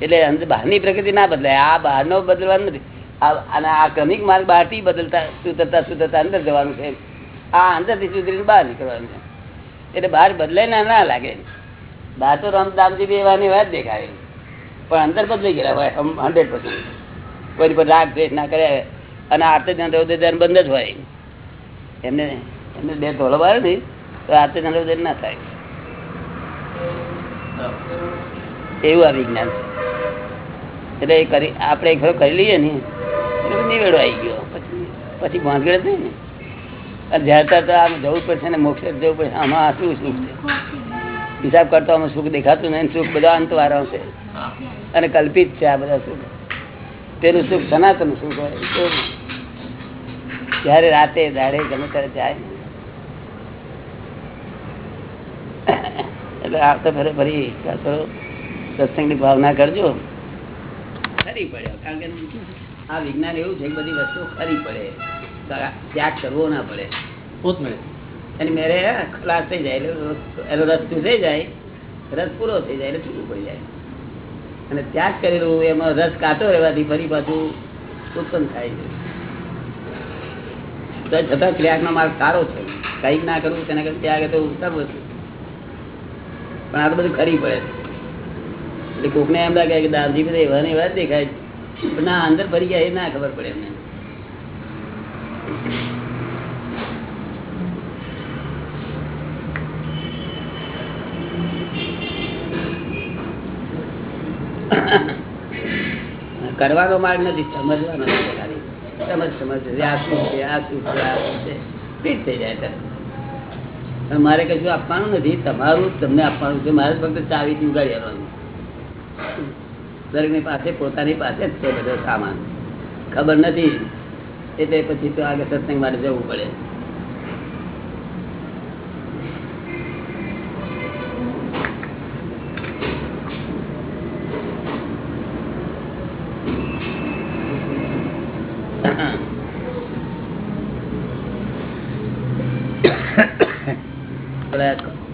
S2: એટલે અંદર બહારની પ્રકૃતિ ના બદલાય. આ બહારનો બદલવાનું નથી. અને આ ક્રમિક માર્ગ બહારથી બદલતા, સુધરતા સુધરતા અંદર જવાનું છે. આ અંદરથી સુધરીને બહાર નીકળવાનું છે. એટલે બહાર બદલાય ના ના લાગે. બહાર તો રામદામજી બી એવાની વાત દેખાય. પણ અંદર બદલાઈ ગયેલા હોય હંડ્રેડ પર્સન્ટ કોઈ પર રાગ દ્વેષ ના કરે, અને આરતી ચંદ્ર ધ્યાન બંધ જ હોય. એમને એમને બે ધોલો બાર ને તો આરતી ચંદ્ર રૌદ્ર ના થાય. એવું આ વિજ્ઞાન છે. એટલે કરી, આપણે એક ફરો કરી લઈએ ને, એટલે નિવેડો આવી ગયો. પછી પછી ભાંગડ જ નહીં ને. હિસાબ કરતો સુખ દેખાતું નહીં, સુખ બધા અંતવાળા છે. અને કલ્પિત છે આ બધા સુખ. પેલું સુખ સનાતન સુખ હોય જ્યારે રાતે દાડે ગમે ત્યારે જાય. એટલે આ તો ફરી ફરી તો સત્સંગની ભાવના કરજો. ખરી પડે. કારણ કે આ વિજ્ઞાન એવું છે બધી વસ્તુ ખરી પડે. ત્યાગ કરવો ના પડે.
S8: પોતમેળ
S2: એની મેરે ખલાસ થઈ જાય એનો રસ થઈ જાય રસ પૂરો થઈ જાય એટલે છૂટું પડી જાય. અને ત્યાગ કરેલું એમાં રસ કાચો રહેવાથી ફરી પાછું ઉત્પન્ન થાય છે. છતાં ક્રિયાનો માર્ગ સારો છે. કંઈક ના કરવું તેના કરતા ત્યાગ તો ઉત્તમ વસ્તુ. પણ આ તો બધું ખરી પડે. એટલે કોકને એમ લાગે કે દાદજી બધા એવા ને એવા જ દેખાય પણ ના અંદર ફરી ગયા એ ના ખબર પડે એમને. <coughs> કરવાનો માર્ગ નથી, સમજવાનો સમજ સમજ આ થઈ જાય મારે કશું આપવાનું નથી. તમારું તમને આપવાનું છે. મારે ફક્ત ચાવીથી ઉગાડી આવવાનું દરેકની પાસે પોતાની પાસે જ છે બધો સામાન. ખબર નથી. એટલે પછી તો આગળ સત્સંગ માટે જવું પડે.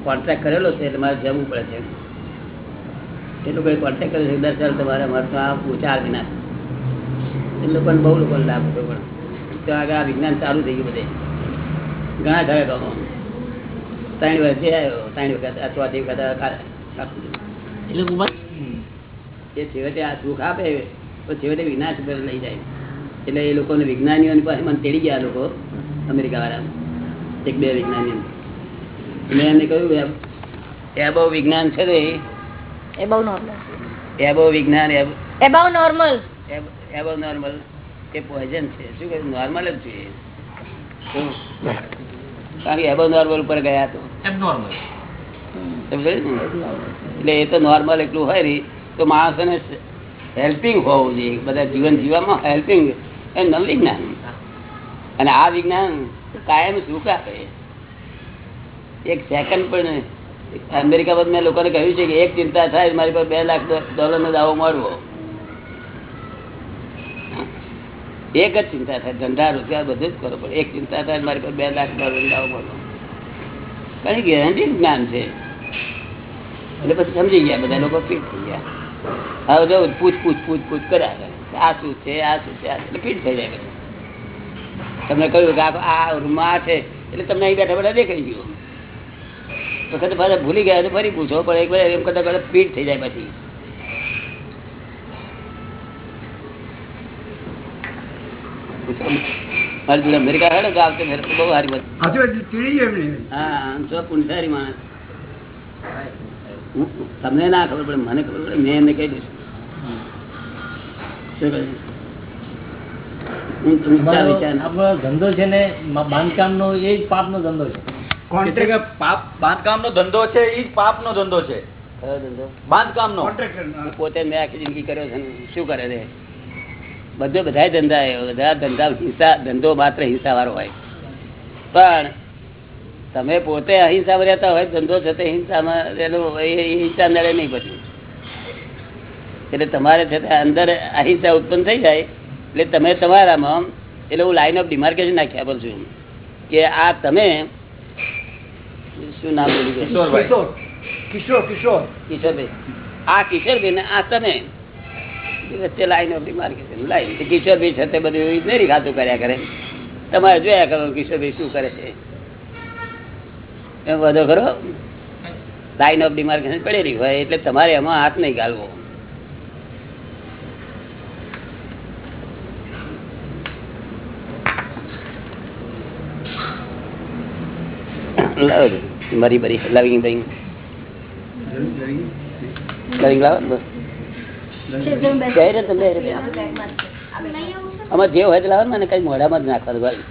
S2: કોન્ટ્રાક્ટ કરેલો છે એટલે મારે જવું પડે છે. એટલું કઈ કોન્ટ્રાક્ટ કર્યો છે દસ હજાર તમારે મારે તો આપવું ચાર ના એ લોકોને બહુ લોકોને લાભ થયો. પણ ત્યાં આગળ આ વિજ્ઞાન ચાલુ થઈ ગયું બધે. ઘણા થયા ગામો ત્રણ વર્ષે આવ્યો ત્રણ વખત અથવા ચોથી વખત એ છેવટે આ સુખ આપે તો છેવટે વિનાશ પર લઈ જાય. એટલે એ લોકોને વિજ્ઞાનીઓની પાસે મને તેડી ગયા લોકો અમેરિકા વાળા એક બે વિજ્ઞાનીઓ. મેં એમને કહ્યું એમ એ બહુ વિજ્ઞાન છે
S9: એ. બહુ નોર્મલ
S2: એ બહુ વિજ્ઞાન એ
S9: એ બહુ નોર્મલ
S2: એ બહુ નોર્મલ એ પોઈઝન છે? શું કહ્યું નોર્મલ જ છે કારણ કે એબો નોર્મલ ઉપર ગયા તો.
S8: એબનોર્મલ
S2: એટલે એ તો નોર્મલ એટલું હોય ને તો માણસોને હેલ્પિંગ હોવું જોઈએ. બધા જીવન જીવવામાં હેલ્પિંગ એ ન વિજ્ઞાન અને આ વિજ્ઞાન કાયમ સુખ આપે. એક સેકન્ડ પણ અમેરિકામાં મેં લોકોને કહ્યું છે કે એક ચિંતા થાય મારી પર બે લાખ ડોલરનો દાવો મળવો. એક જ ચિંતા થાય ધંધા રોજગાર બધું જ કરો પણ એક ચિંતા થાય, મારી પર બે લાખ ડોલર મળવો કારણ ગેરંટી જ્ઞાન છે. એટલે પછી સમજી ગયા બધા લોકો ફિટ થઈ ગયા. હવે જો પૂછ પૂછ પૂછ પૂછ કર્યા કરે. આ શું છે, આ શું છે, આ એટલે ફિટ થઈ જાય. તમને કહ્યું કે આ- રૂમમાં છે, એટલે તમને અહીં બેઠા બેઠા દેખાઈ ગયું. વખત પાછા ભૂલી ગયા તો ફરી પૂછો, પણ એક વાર એમ કરતા ફિટ થઈ જાય પછી. મારી જોડે અમેરિકા હેડો તો આવતે ફેર બહુ સારી વાત.
S10: આજુબાજુ ચીડી ગયો એમને.
S2: હા આમ તો પુણસારી માણસ. તમને ના ખબર પડે મને ખબર પડે મેં એને કહી દઈશું.
S8: ધંધો છે ને બાંધકામ નો એ જ પાપ નો ધંધો છે.
S10: કોન્ટ્રાક્ટ
S7: એટલે કે પાપ બાંધકામ નો ધંધો છે એ જ પાપ નો ધંધો? છે બાંધકામ નો
S2: પોતે મેં આખી જિંદગી કર્યો છે શું કરે છે? બધો બધા ધંધા બધા ધંધા હિંસા ધંધો માત્ર હિંસા વાળો હોય. પણ તમે પોતે અહિંસામાં રહેતા હોય ધંધો થતો હિંસામાં રહેલો એ એ હિંસા નડે નહીં પછી. એટલે તમારે છે અંદર અહિંસા ઉત્પન્ન થઈ જાય એટલે તમે તમારામાં એટલે હું લાઈન ઓફ ડિમાર્કેશન નાખ્યા પર છું. કે આ તમે શું નામ બોલી
S7: કિશોરભાઈ.
S10: કિશોર કિશોર કિશોર.
S2: કિશોરભાઈ. આ કિશોરભાઈ ને આ તમે વચ્ચે લાઈન ઓફ ડિમાર્કેશન લાઈન. કિશોરભાઈ છે તે બધું ઇજનેરી ખાતું કર્યા કરે. તમારે જોયા કરો કિશોરભાઈ શું કરે છે. એમ વધો ખરો? લાઈન ઓફ ડિમાર્કેશન પડેલી હોય એટલે તમારે એમાં હાથ નહીં ગાળવો લાવો મરી બરી લવિંગ બિંગ લવિંગ લાવો બસ કહે ને તમે એ રીતે. આમાં જે હોય લાવો ને મને કઈ મોઢામાં જ નાખવાનું ભાઈ.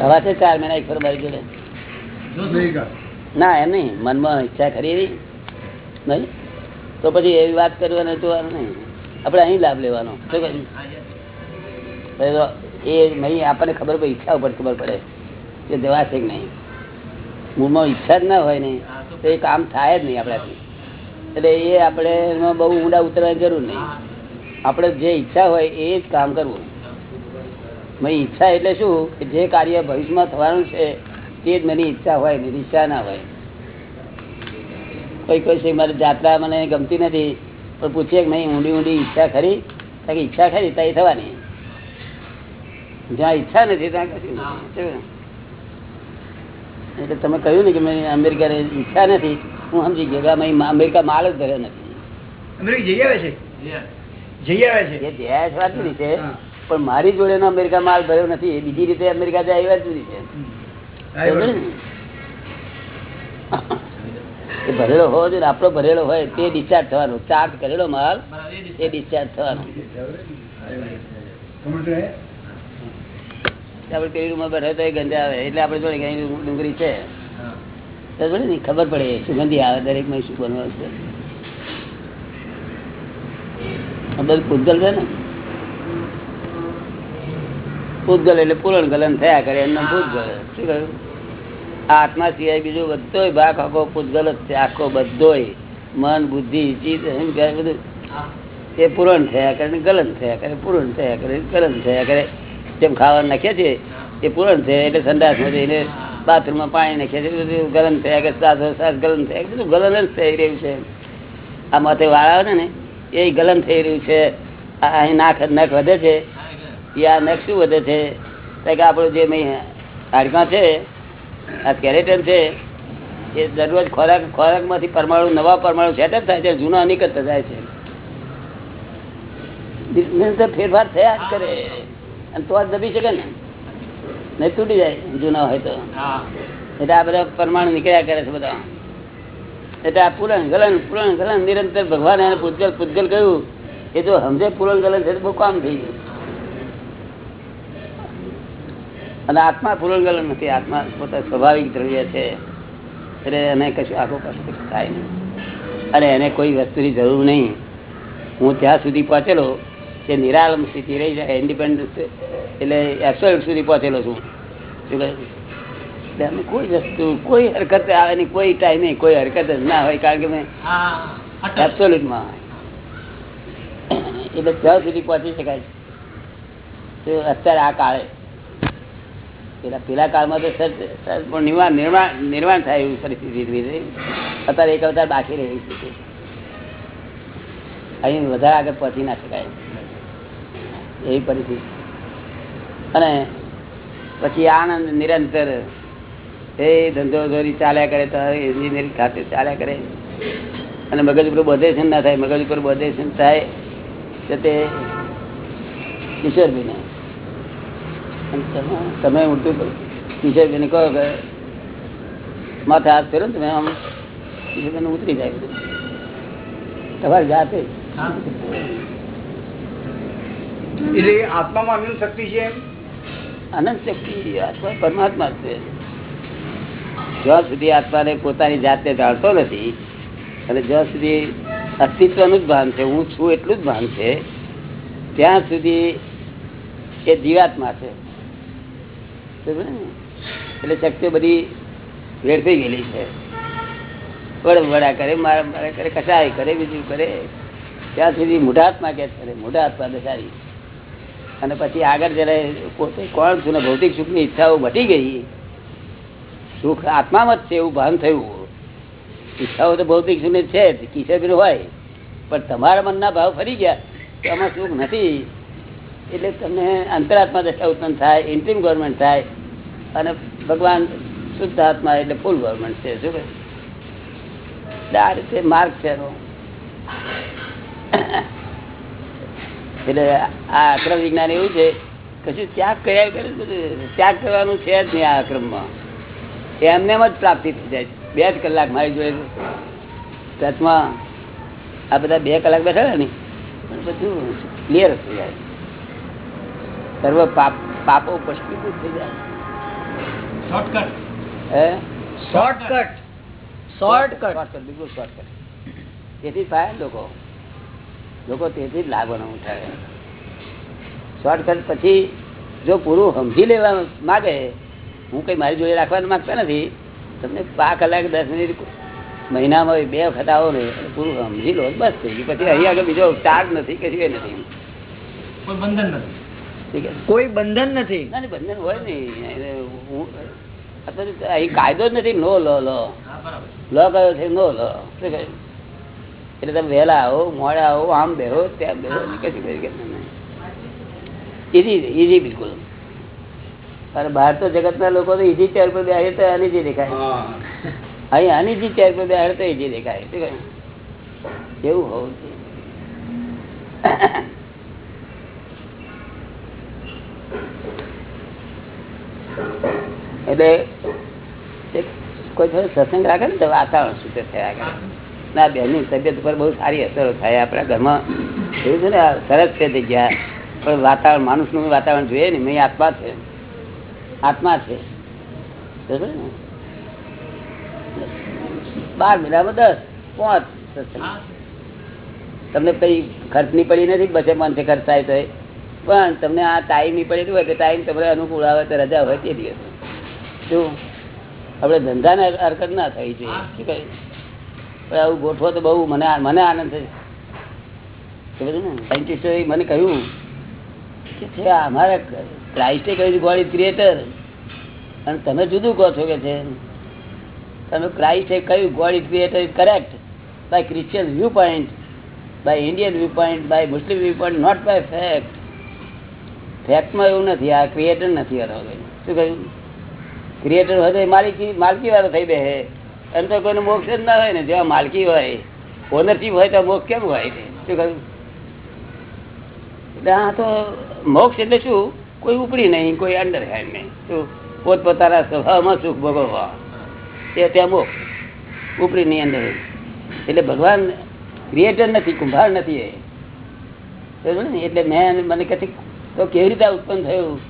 S2: હવા છે ચાર મહિના એક ફર મારી જોડે ના એમ નહીં. મનમાં ઈચ્છા ખરી એવી. નહીં? તો પછી એવી વાત કરવાની જોવાનું નહીં. આપણે અહીં લાભ લેવાનો. શું કહ્યું? એ નહીં આપણને ખબર પડે ઈચ્છા ઉપર ખબર પડે. કે જવાશે કે નહીં? મૂળમાં ઈચ્છા જ ના હોય ને તો એ કામ થાય જ નહીં આપણાથી. એટલે એ આપણે એમાં બહુ ઊંડા ઉતરવાની જરૂર નહીં. આપણે જે ઈચ્છા હોય એ જ કામ કરવું. મારી ઈચ્છા એટલે શું? કે જે કાર્ય ભવિષ્યમાં થવાનું છે તે જ મને ઈચ્છા હોય નહીં ઈચ્છા ના હોય. કોઈ કોઈ છે મારી જાત્રા મને ગમતી નથી પણ પૂછીએ કે નહીં ઊંડી ઊંડી ઈચ્છા ખરી? કારણ કે ઈચ્છા ખરી તો એ થવાની. જ્યાં ઈચ્છા નથી ત્યાં કશું? એટલે તમે કહ્યું ને કે મેં અમેરિકા ઈચ્છા નથી હું સમજી ગયો કે અમેરિકા માલ જ ધર્યો નથી.
S10: અમેરિકા જઈ આવે છે? જઈ આવે છે?
S2: એ જયા છે વાત છે પણ મારી જોડે અમેરિકા માલ ભર્યો નથી બીજી રીતે અમેરિકા જાય એ વાત જુદી. છે ભરેલો હોવો જોઈએ ને આપણો ભરેલો હોય તે ડિસ્ચાર્જ થવાનો. ચાર્જ કરેલો માલ
S8: એ
S2: ડિસ્ચાર્જ થવાનો. આપણે પેલી રૂમમાં બેઠા તો એ ગંજા આવે. એટલે આપડે જોડે ડુંગળી છે. ખબર પડે, સુગંધી આવે દરેકમાં શું બનવાનું છે. બધું પૂતગલ છે ને? પૂતગલ એટલે પૂરણ ગલન થયા કરે, એમનું પૂતગલ. શું કહ્યું? આત્મા સિવાય બીજો બધોય ભાગ, આખો પૂતગલ જ છે, આખો બધોય. મન, બુદ્ધિ, ચિત્ત અહંકાર બધું. એ પૂરણ થયા કરે ગલન થયા કરે, પૂરણ થયા કરે, ગલન થયા કરે. જેમ ખાવાનું નાખીએ છીએ એ પૂરણ થયા એટલે સંડાસમાં જઈને બાથરૂમમાં પાણી નાખીએ છીએ બધું ગલન થયા કે સાસ સાસ ગલન થયા બધું ગલન જ થઈ રહ્યું છે. આ માથે વાળ આવે ને, એ ગલન થઈ રહ્યું છે. અહીં નાખ નખ વધે છે. એ આ નખ શું વધે છે? કે આપણું જે હાડકાં છે, આ સ્કેલેટન છે, એ દરરોજ ખોરાક, ખોરાકમાંથી પરમાણુ, નવા પરમાણુ સેટ જ થાય છે, જૂના અનિકત જાય છે. ફેરફાર થયા જ કરે. અને તો જ દબી શકે ને. નહીં તૂટી જાય જૂના હોય તો. એટલે આ બધા પરમાણુ નીકળ્યા કરે છે બધા. એટલે આ પૂરણ ગલન પૂરણ ગલન નિરંતર ભગવાન એને પૂજગલ પૂજગલ કહ્યું. એ જો સમજે પૂરણ ગલન છે બહુ કામ થઈ ગયું. અને આત્મા પૂરણ ગલન નથી. આત્મા પોતા સ્વાભાવિક દ્રવ્ય છે. એટલે એને કશું આખો પાછું થાય નહીં. અને એને કોઈ વસ્તુની જરૂર નહીં. હું ત્યાં સુધી પહોંચેલો કે નિરાલમ સ્થિતિ રહી જાય ઇન્ડિપેન્ડન્સ એટલે એબ્સોલ્યુટ સુધી પહોંચેલો છું. શું કહે? અમે કોઈ વસ્તુ કોઈ હરકત આવે નહીં કોઈ ટાઈમે કોઈ હરકત જ ના હોય કારણ કે મેં. એબ્સોલ્યુટમાં એટલે ત્યાં સુધી પહોંચી શકાય તો અત્યારે આ કાળે. પેલા પેલા કાળમાં તો સર સર પણ નિર્માણ નિર્માણ નિર્માણ થાય એવી પરિસ્થિતિ ધીરે. અત્યારે એક અવતાર બાકી રહી છે. અહીં વધારે આગળ પહોંચી ના શકાય. એવી પરિસ્થિતિ. અને પછી આનંદ નિરંતર. એ ધંધો ધોરી ચાલ્યા કરે તો એન્જિનિયરિંગ ખાતે ચાલ્યા કરે. અને મગજ ઉપર બધેશન ના થાય, મગજ ઉપર બોધેશન થાય, તો તે કિશોરભાઈને. તમે ઉલટું કિશોરભાઈને કહો કે માથે હાથ ફેરો તમે આમ, કિશોરભાઈને ઉતરી જાય તમારી જાતે.
S10: એટલે આત્મામાં અનંત શક્તિ છે
S2: અનંત શક્તિ, આત્મા પરમાત્મા છે. જ્યાં સુધી આત્માને પોતાની જાતે જાણતો નથી, અને જ્યાં સુધી અસ્તિત્વનું જ ભાન છે, હું છું એટલું જ ભાન છે, ત્યાં સુધી એ જીવાત્મા છે? એટલે શક્તિઓ બધી વેડફી ગયેલી છે. વડવડા કરે, મારા મારા કરે કસાય કરે, બીજું કરે. ત્યાં સુધી મોઢાત્મા કે છે મોઢા આત્મા દશારી અને પછી આગળ જયારે કોણ છું ને ભૌતિક સુખની ઈચ્છાઓ મટી ગઈ, સુખ આત્મામાં જ છે એવું ભાન થયું. ઈચ્છાઓ તો ભૌતિક સુખની છે જ કિશોર હોય, પણ તમારા મનના ભાવ ફરી ગયા, તો આમાં સુખ નથી. એટલે તમને અંતરાત્મા દશા ઉત્પન્ન થાય, ઇન્ટ્રીમ ગવર્મેન્ટ થાય, અને ભગવાન શુદ્ધ આત્મા એટલે ફૂલ ગવર્મેન્ટ છે, શું કહે? આ રીતે માર્ગ છે એટલે આ અક્રમ વિજ્ઞાન એવું છે કશું ત્યાગ કર્યા કરે ત્યાગ કરવાનું છે જ નહીં આ અક્રમમાં. એમને જ પ્રાપ્તિ થઈ જાય બે જ કલાક મારી જોડે ટચમાં આ બધા બે કલાક બેઠા ને બધું ક્લિયર થઈ જાય સર્વ પાપ પાપો પશ્ચીભૂત થઈ જાય
S8: શોર્ટકટ
S2: હે?
S6: શોર્ટકટ શોર્ટકટ
S2: શોર્ટકટ બિલકુલ શોર્ટકટ તેથી થાય લોકો લોકો તેથી જ લાભ ઉઠાવે. શોર્ટકટ પછી જો પૂરું સમજી લેવા માગે હું કઈ મારી જોડે રાખવાનું માંગતા નથી તમને પાંચ કલાક દસ મિનિટ મહિનામાં બે વખત આવો ને પૂરું સમજી લો બસ થઈ ગયું. પછી અહીં આગળ બીજો ચાર્જ નથી કે નથી.
S8: કોઈ બંધન નથી.
S6: કોઈ બંધન નથી.
S2: ના બંધન હોય નહીં હું અહીં કાયદો જ નથી. નો લો લો
S8: હા બરાબર.
S2: લો કયો છે? નો લો શું કહ્યું એટલે તમે વહેલા આવો મોડા આવો આમ બેહો ત્યાં બેહો કશું ઈઝી ઈઝી બિલકુલ. અને બહાર તો જગતના લોકો તો ઈઝી ચેર પર બેસે તો અનીજી દેખાય. અહીં અનીજી ચેર પર બેસે તો ઈઝી દેખાય. શું કહે એવું હોવું એટલે કોઈ થોડો સત્સંગ રાખે ને તો વાતાવરણ શુદ્ધ થયા કરે. ના, બેનની તબિયત ઉપર બહુ સારી અસરો થાય. આપણા ઘરમાં એવું છે ને સરસ છે જગ્યા પણ વાતાવરણ, માણસનું વાતાવરણ જોઈએ ને, મેં આત્મા છે. આત્મા છે. બાર મહિનામાં દસ, પાંચ. તમને કઈ ખર્ચની પડી નથી? બસે મનથી ખર્ચ થાય તો પણ તમને આ ટાઈમ નહીં પડી હોય તો ટાઈમ તમને અનુકૂળ આવે તો રજા હોય તે દિવસ. શું? આપણે ધંધાને હરકત ના થઈ જોઈએ. શું કહે? આવું ગોઠવો તો બહુ, મને મને આનંદ થયો મને કહ્યું કે છે, અમારે ક્રાઇસ્ટે કહ્યું ગોડ ક્રિએટર અને તમે જુદું કહો છો કે છે. તમે ક્રાઇસ્ટે કહ્યું God creator is correct by Christian viewpoint by Indian viewpoint by Muslim viewpoint not by fact ફેક્ટમાં એવું નથી, આ ક્રિએટર નથી વાળો શું કહ્યું? ક્રિએટર હોય તો માલિકી માલકી વાળો થઈ બે એમ તો કોઈને મોક્ષ જ ના હોય ને, જેવા માલકી હોય, ઓનરશીપ હોય તો મોક્ષ કેમ હોય એટલે આ તો મોક્ષ એટલે શું? કોઈ ઉપડી નહીં, કોઈ અંડર હેન્ડ નહીં. શું? પોતપોતાના સ્વભાવમાં સુખ ભોગવવા. એ ત્યાં મોક્ષ. ઉપડી નહીં અંદર. એટલે ભગવાન ક્રિએટર નથી, કુંભાર નથી એ? એટલે મેં મને કહે તો કેવી રીતે ઉત્પન્ન થયું?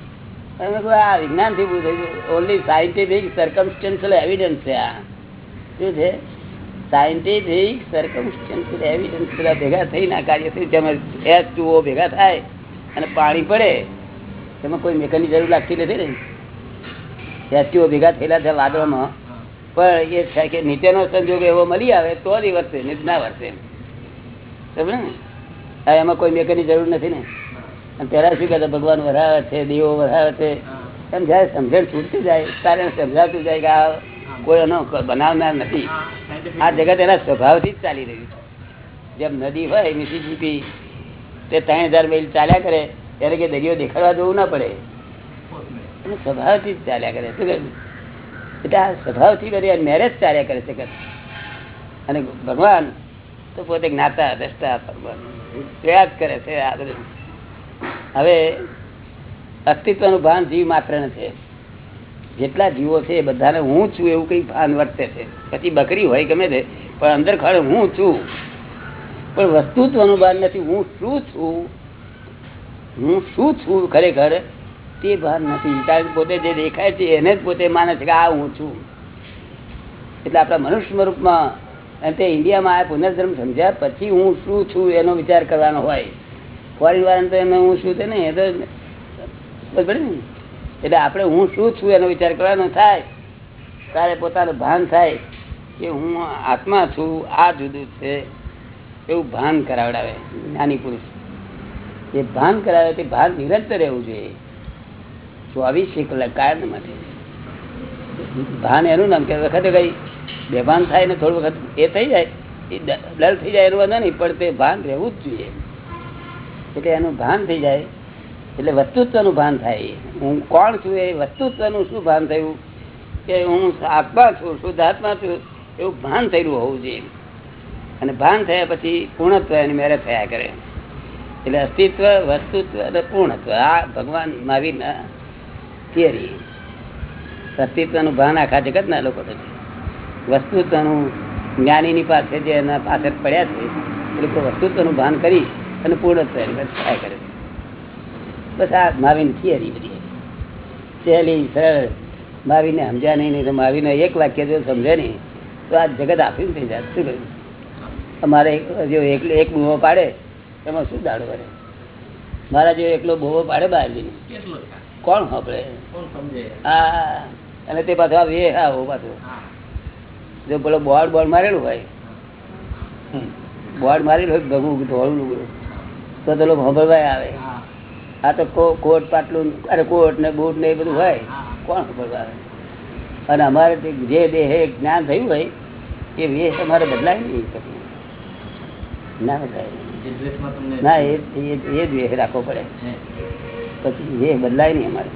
S2: અને આ વિજ્ઞાનથી ઉભું થયું. ઓનલી સાયન્ટિફિક સર્કમસ્ટન્શિયલ એવિડન્સ છે આ. શું છે સાયન્ટિફિક સર્કમસ્ટન્શિયલ એવિડન્સ બધા ભેગા થઈને આ કાર્ય થયું, જેમાં એચ ટુઓ ભેગા થાય અને પાણી પડે, તેમાં કોઈ મેકરની જરૂર લાગતી નથી ને. એચ ટુઓ ભેગા થયેલા છે વાદળમાં, પણ એ છે કે નીચેનો સંજોગ એવો મળી આવે તો જ વર્ષે નહીં ના વર્ષે સમજે ને? એમાં કોઈ મેકરની જરૂર નથી ને. અને પહેલાં શું કહેતા, ભગવાન વરાવે છે, દેવો વરાવે છે, એમ જયારે સમજણ છૂટતી જાય ત્યારે એને સમજાતું જાય કે આ કોઈ એનો બનાવનાર નથી. આ જગત એના સ્વભાવથી જ ચાલી રહ્યું છે. જેમ નદી હોય મિસિસિપી તે ત્રણ હજાર મેલ ચાલ્યા કરે ત્યારે કે દરિયો દેખાડવા જવું ના પડે. સ્વભાવથી જ ચાલ્યા કરે. શું કહ્યું? એટલે આ સ્વભાવથી બધી મેરેજ ચાલ્યા કરે છે અને ભગવાન તો પોતે જ્ઞાતા દ્રષ્ટા ભગવાન. જોયા કરે છે આ બધું. હવે અસ્તિત્વનું ભાન જીવ માત્ર નથી. જેટલા જીવો છે એ બધાને હું છું એવું કઈ ભાન વર્તે છે. પછી બકરી હોય ગમે તે, પણ અંદર ખરે હું છું. પણ વસ્તુત્વનું ભાન નથી, હું શું છું? હું શું છું ખરેખર? તે ભાન નથી. કારણ પોતે જે દેખાય છે એને જ પોતે માને છે કે આ હું છું. એટલે આપણા મનુષ્ય સ્વરૂપમાં અને તે ઇન્ડિયામાં આ પુનર્જન્મ સમજ્યા પછી હું શું છું એનો વિચાર કરવાનો હોય. ફોરેન વાળાને તો એમને હું શું છે ને, એ તો બરાબર ને. એટલે આપણે હું શું છું એનો વિચાર કરવાનો થાય? ત્યારે પોતાનું ભાન થાય કે હું આત્મા છું, આ જુદું છે, એવું ભાન કરાવડાવે જ્ઞાની પુરુષ. એ ભાન કરાવે તે ભાન નિરંતર રહેવું જોઈએ. ચોવીસ કલાક કાયમ માટે. ભાન એનું નામ કે વખતે કઈ બેભાન થાય ને થોડું વખત એ થઈ જાય, એ ડ- ડર થઈ જાય એનું વાંધો નહીં, પણ તે ભાન રહેવું જ જોઈએ. એટલે એનું ભાન થઈ જાય એટલે વસ્તુત્વનું ભાન થાય. હું કોણ છું એ વસ્તુત્વનું શું ભાન થયું? કે હું આત્મા છું શુદ્ધાત્મા છું, એવું ભાન થયેલું હોવું જોઈએ. અને ભાન થયા પછી પૂર્ણત્વ એની મેરે થયા કરે. એટલે અસ્તિત્વ, વસ્તુત્વ અને પૂર્ણત્વ, આ ભગવાન મહાવીરના થિયરી અસ્તિત્વનું ભાન આખા જગતના લોકો વસ્તુત્વનું જ્ઞાનીની પાસે જે એના પાછળ પડ્યા છે, એ લોકો વસ્તુત્વનું ભાન કરી અને પૂર્ણત્વ એની થયા કરે છે. બસ આ મહાવીન થિયરી બધી સહેલી સરળ મહાવીને સમજ્યા નહીં નહીં તો માવીને એક વાક્ય જો સમજે નહીં. તો આ જગત આપ્યું થઈ જાય. શું કર્યું? અમારે જો એકલો એક બૂવો પાડે એમાં શું દાડો કરે? મારા જો એકલો બૂવો પાડે બહાર જઈને કોણ સાંભળે? હા અને તે પાછો આવે હા હો પાછો. જો પેલો બોર્ડ બોર્ડ મારેલું હોય બોર્ડ મારેલું હોય ભગવું ધોળું તો પેલો સાંભળવા આવે. આ તો કોટ પાટલું અરે કોટ ને બૂટ ને એ બધું હોય. કોણ ખબર આવે અને અમારે જે દેહે જ્ઞાન થયું હોય એ વેશ અમારે બદલાય નહીં. ના બદલાય ના એ એ- જ વેહ રાખવો પડે. પછી વેહ બદલાય નહીં અમારે.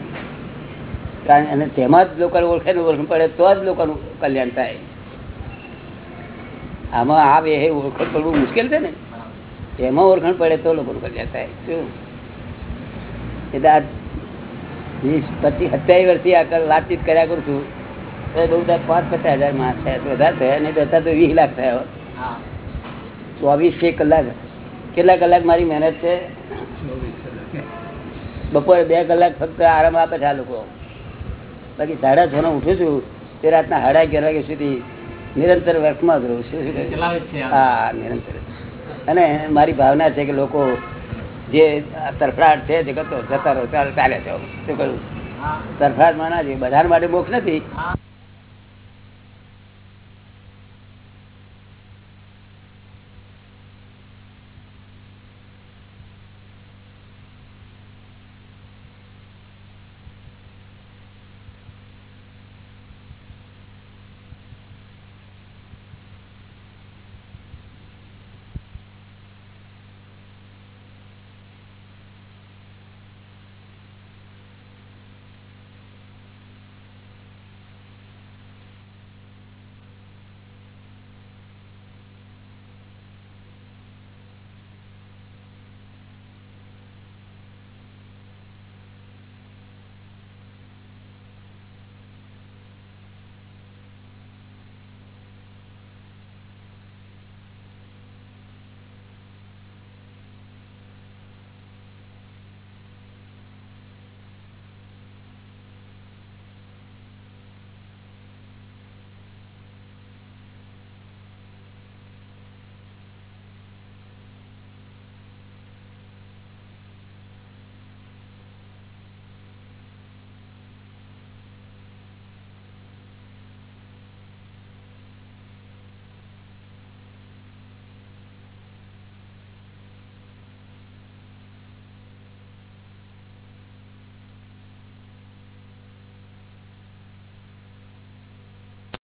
S2: કારણ અને તેમાં જ લોકોને ઓળખે ને ઓળખ પડે તો જ લોકોનું કલ્યાણ થાય. આમાં આ બે ઓળખણ પડવું મુશ્કેલ છે ને? તેમાં ઓળખણ પડે તો લોકોનું કલ્યાણ થાય. શું? એટલે આ વીસ પચીસ સત્યાવીસ વર્ષથી આ વાતચીત કર્યા કરું છું. તો બહુ થાય પાંચ પચાસ હજાર માણસ થયા તો વધારે થયા નહીં તો તો વીસ લાખ થયા ચોવીસ છે કલાક. કેટલા કલાક મારી મહેનત છે? બપોરે બે કલાક ફક્ત આરામ આપે છે આ લોકો. બાકી સાડા છ નો ઉઠું છું તે રાતના સાડા અગિયાર વાગ્યા સુધી નિરંતર વર્કમાં જ રહું છું. હા નિરંતર. અને મારી ભાવના છે કે લોકો જે તરફડાટ છે જગતો જતા રહો ચાલે છે. શું કરું? તરફડાટમાં ના બધા માટે મોક્ષ નથી.